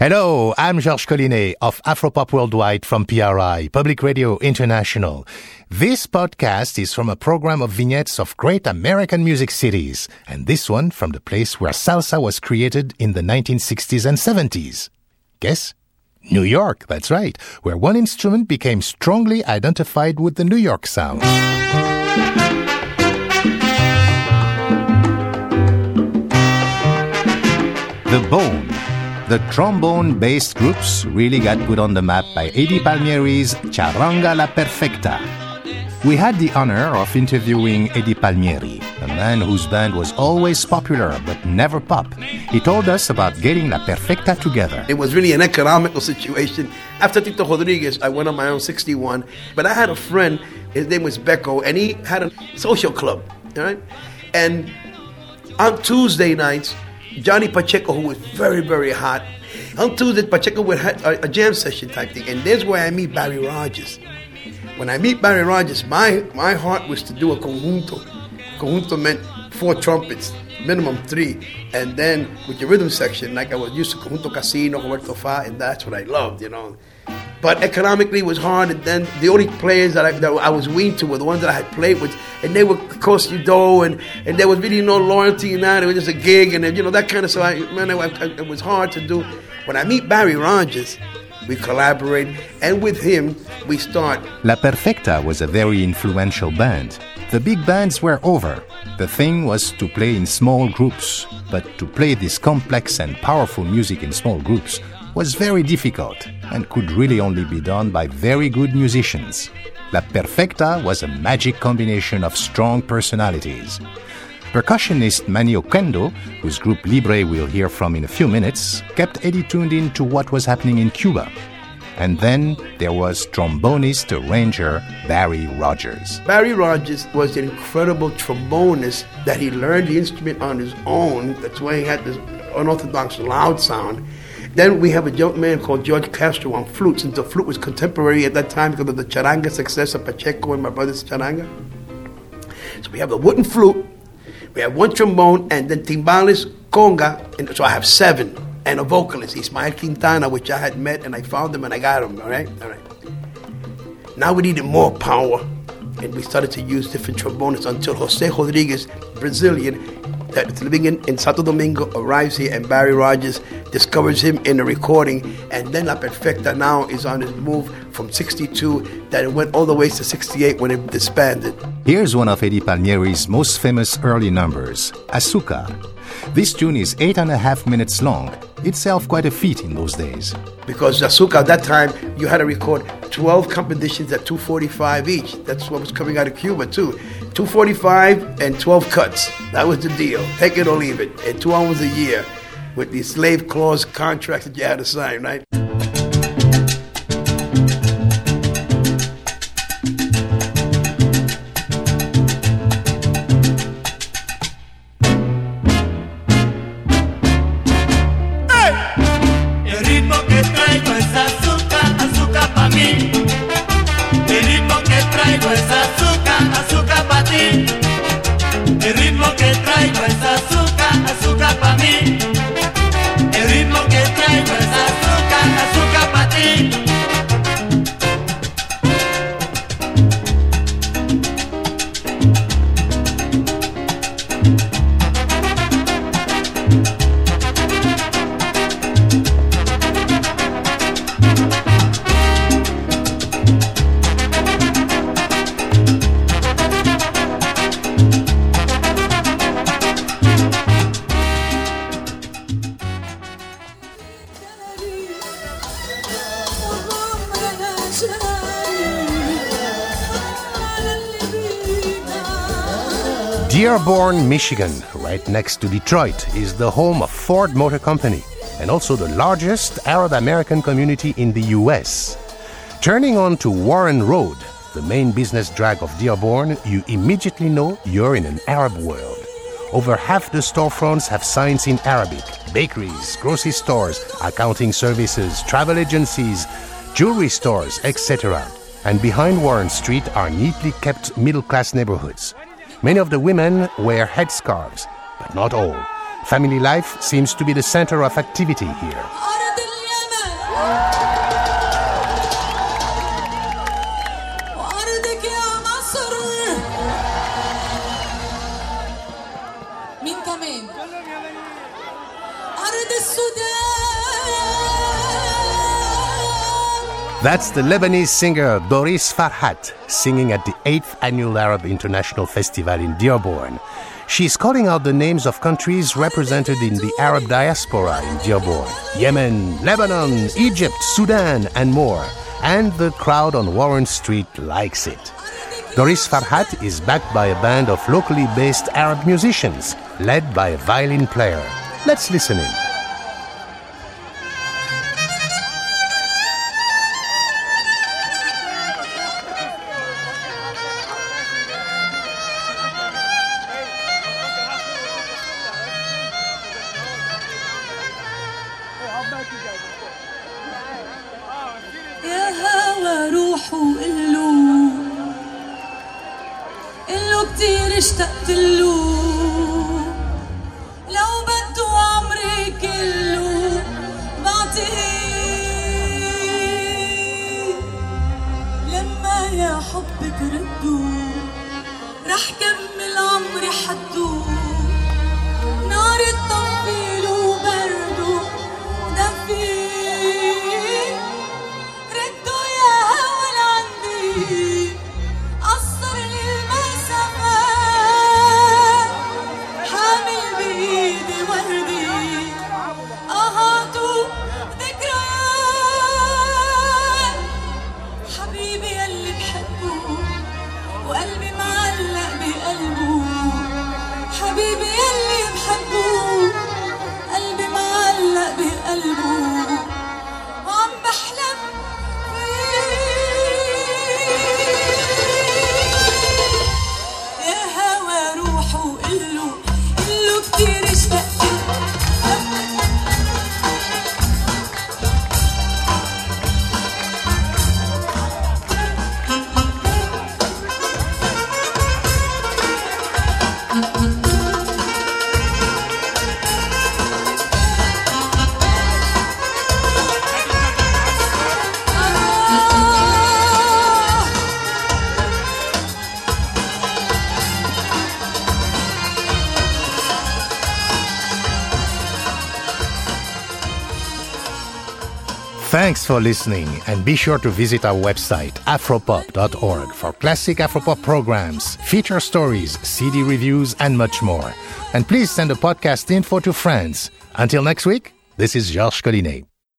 Hello, I'm Georges Collinet of Afropop Worldwide from PRI, Public Radio International. This podcast is from a program of vignettes of great American music cities, and this one from the place where salsa was created in the 1960s and 70s. Guess? New York, that's right, where one instrument became strongly identified with the New York sound. The Bone the trombone based groups really got put on the map by Eddie Palmieri's Charanga La Perfecta. We had the honor of interviewing Eddie Palmieri, a man whose band was always popular but never pop. He told us about getting La Perfecta together. It was really an economical situation. After Tito Rodriguez, I went on my own 61, but I had a friend, his name was Becco, and he had a social club, right? And on Tuesday nights, Johnny Pacheco, who was very, very hot. On Tuesday, Pacheco would have a, a jam session type thing, and there's where I meet Barry Rogers. When I meet Barry Rogers, my, my heart was to do a conjunto. Conjunto meant four trumpets, minimum three, and then with your rhythm section, like I was used to Conjunto Casino, Roberto Faz, and that's what I loved, you know. But economically, it was hard. And then the only players that I, that I was weaned to were the ones that I had played with, and they would cost you dough, and, and there was really no loyalty in that. It was just a gig, and you know that kind of. So I, man, it, it was hard to do. When I meet Barry Rogers, we collaborate, and with him, we start. La Perfecta was a very influential band. The big bands were over. The thing was to play in small groups, but to play this complex and powerful music in small groups was very difficult and could really only be done by very good musicians. La Perfecta was a magic combination of strong personalities. Percussionist Manny Oquendo, whose group Libre we'll hear from in a few minutes, kept Eddie tuned in to what was happening in Cuba. And then there was trombonist arranger Barry Rogers. Barry Rogers was an incredible trombonist that he learned the instrument on his own. That's why he had this unorthodox loud sound. Then we have a young man called George Castro on flute, since the flute was contemporary at that time because of the charanga success of Pacheco and my brother's charanga. So we have the wooden flute, we have one trombone, and then timbales, conga, and so I have seven. And a vocalist, Ismael Quintana, which I had met and I found him and I got him, all right? All right. Now we needed more power, and we started to use different trombones until Jose Rodriguez, Brazilian, that's living in, in Santo Domingo arrives here, and Barry Rogers discovers him in a recording, and then La Perfecta now is on his move from 62 that it went all the way to 68 when it disbanded. Here's one of Eddie Palmieri's most famous early numbers, Azucar. This tune is eight and a half minutes long, itself quite a feat in those days. Because Azucar, at that time, you had to record 12 compositions at 245 each. That's what was coming out of Cuba, too. 245 and 12 cuts. That was the deal. Take it or leave it. And two hours a year with the slave clause contracts that you had to sign, right? El ritmo que traigo es azúcar, azúcar para mí. Dearborn, Michigan, right next to Detroit, is the home of Ford Motor Company and also the largest Arab American community in the U.S. Turning on to Warren Road, the main business drag of Dearborn, you immediately know you're in an Arab world. Over half the storefronts have signs in Arabic bakeries, grocery stores, accounting services, travel agencies, jewelry stores, etc. And behind Warren Street are neatly kept middle class neighborhoods. Many of the women wear headscarves, but not all. Family life seems to be the center of activity here. That's the Lebanese singer Doris Farhat singing at the 8th Annual Arab International Festival in Dearborn. She's calling out the names of countries represented in the Arab diaspora in Dearborn Yemen, Lebanon, Egypt, Sudan, and more. And the crowd on Warren Street likes it. Doris Farhat is backed by a band of locally based Arab musicians, led by a violin player. Let's listen in. روح وقلو. قلو كتير اشتقت له. لو بدو عمري كله بعطيه. لما يا حبك ردو رح كمل عمري حدو Thanks for listening, and be sure to visit our website, afropop.org, for classic Afropop programs, feature stories, CD reviews, and much more. And please send a podcast info to friends. Until next week, this is Georges Collinet.